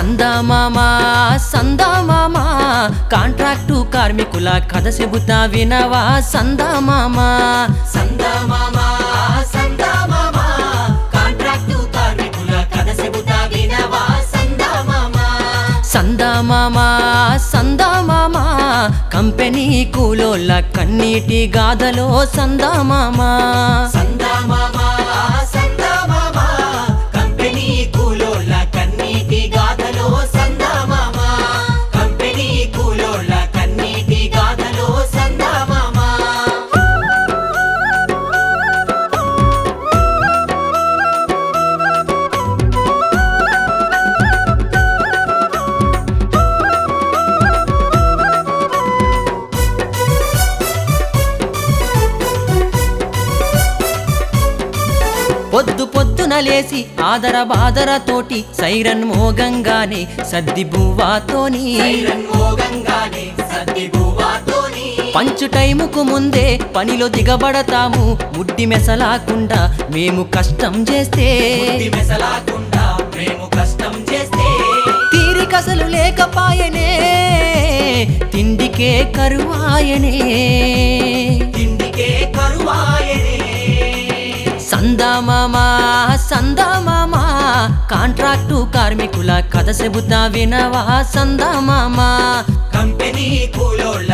సందామామా సందామామా contract కార్మికుల కథ చెబుతా వినవా సందామామా. సందమామా సందమామా కాంట్రాక్టు కార్మికుల కథ చెబుతా వినవా సందమామా. సందామామా సందామామా కంపెనీ కూలోళ్ళ కన్నీటి గాథలో సందామామా. సందమామా పొద్దున లేసి ఆదర బాదర తోటి సైరన్ మోగంగానే సద్ది బువ్వాతోని. పంచు టైముకు ముందే పనిలో దిగబడతాము. ముడ్డి మెసలాకుండా మేము కష్టం చేస్తే. బుద్ధి మెసలాకుండా మేము కష్టం చేస్తే. తీరికసలు లేకపాయనే. తిండికే కరువాయనే. తిండికే కరువాయనే. సందామామా సందామామా కాంట్రాక్టు కార్మికుల కథ చెబుతా వినవా సందామామా? కంపెనీ కూలోళ్ళ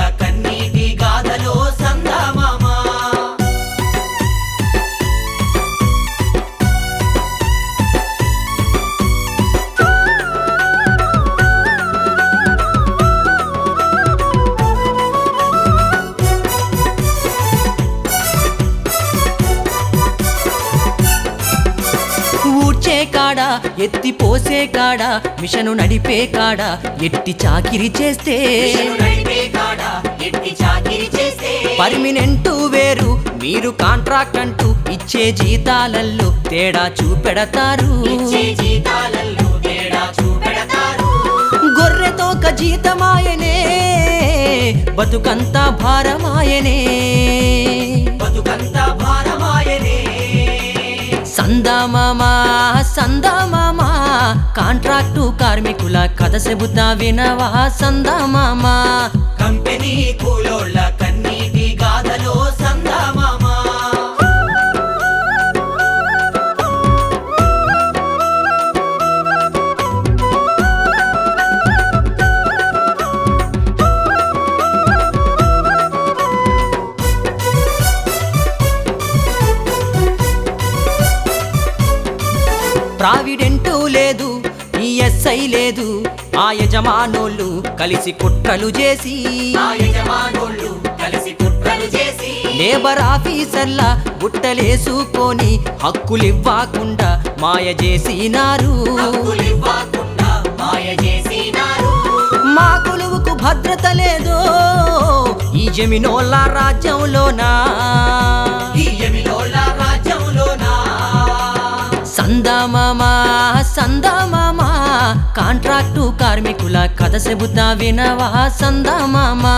ఊడ్చే కాడ ఎత్తి పోసే కాడ మిషను నడిపే కాడ ఎట్టి చాకిరి చేస్తే. పర్మినెంట్ వేరు మీరు కాంట్రాక్ట్ అంటూ ఇచ్చే జీతాలల్లో తేడా చూపెడతారు. గొర్రెతో ఒక జీతమాయనే బతుకంతా భారమాయనే. బతుకంతా భారమాయనే. సందామామా సందామామా కాంట్రాక్టు కార్మికుల కథ చెబుతా వినవా సందామామా? కంపెనీ కూలోళ్ళ ప్రావిడెంటు లేదు ఈఎస్ఐ లేదు. ఆ యజమానోళ్ళు కలిసి కుట్రలు చేసి ఆ యజమానులు కలిసి కుట్రలు చేసి. లేబర్ ఆఫీసర్ల బుట్టలేసుకొని హక్కులివ్వకుండా మాయ చేసినారు. మా కొలువుకు భద్రత లేదు ఈ జమినోళ్ళ రాజ్యంలోనా? ఈ రాజ్యంలోనా సందామామా సందామామా? కాంట్రాక్టు కార్మికుల కథ చెబుతా వినవా సందామామా?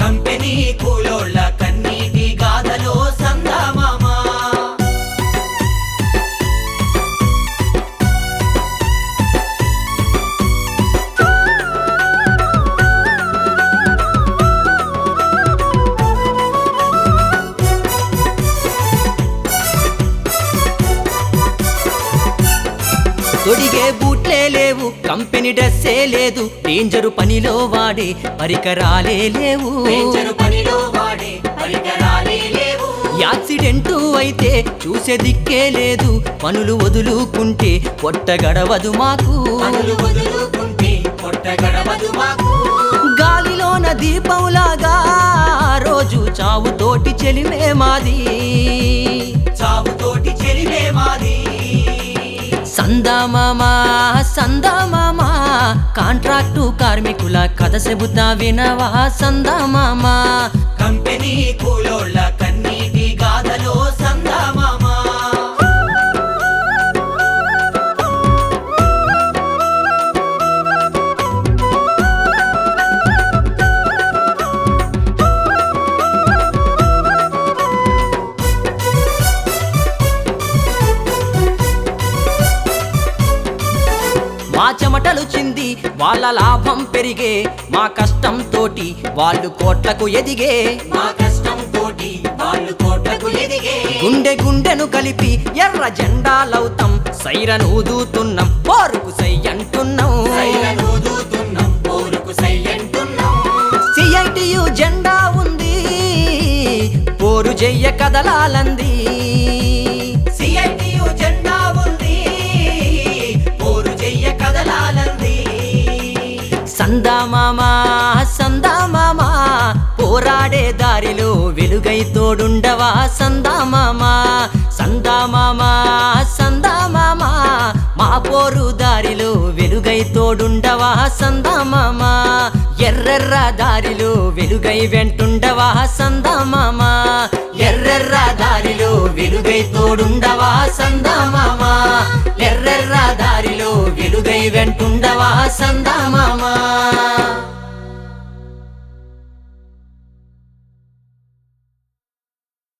కంపెనీ కూలోళ్ళ తొడిగే బూట్లే లేవు కంపెనీ డ్రెస్సే లేదు డేంజరు పనిలో వాడే పరికరాలే లేవు. యాక్సిడెంటు అయితే చూసే దిక్కే లేదు పనులు వదులుకుంటే పొట్ట గడవదు మాకు. గాలిలోన దీపంలాగా రోజు చావుతోటి చెలిమే మాది. సందామామా సందామామా? కాంట్రాక్టు కార్మికుల కథ చెబుతా వినవా సందామామా? కంపెనీ కూలోళ్ళ మా చెమటలు చింది వాళ్ళ లాభం పెరిగే మా కష్టం తోటి వాళ్ళు కోట్లకు ఎదిగే. మా కష్టం తోటి వాళ్ళు కోట్లకు ఎదిగే. గుండె గుండెను కలిపి ఎర్ర జెండాలవుతాం సైరను ఊదుతున్నాం పోరుకు సై అంటున్నాం సిఐటియు జెండా ఉంది పోరు చెయ్య కదలాలంది. సందామామా సందామామా పోరాడే దారిలో వెలుగై తోడుండవా సందామామా సందామామా సందామామా మా పోరు దారిలో వెలుగై తోడుండవా సందామామా ఎర్రెర్ర దారిలో వెలుగై వెంటుండవా సందామామా ఎర్రెర్ర దారిలో వెలుగై తోడుండవా సందామామా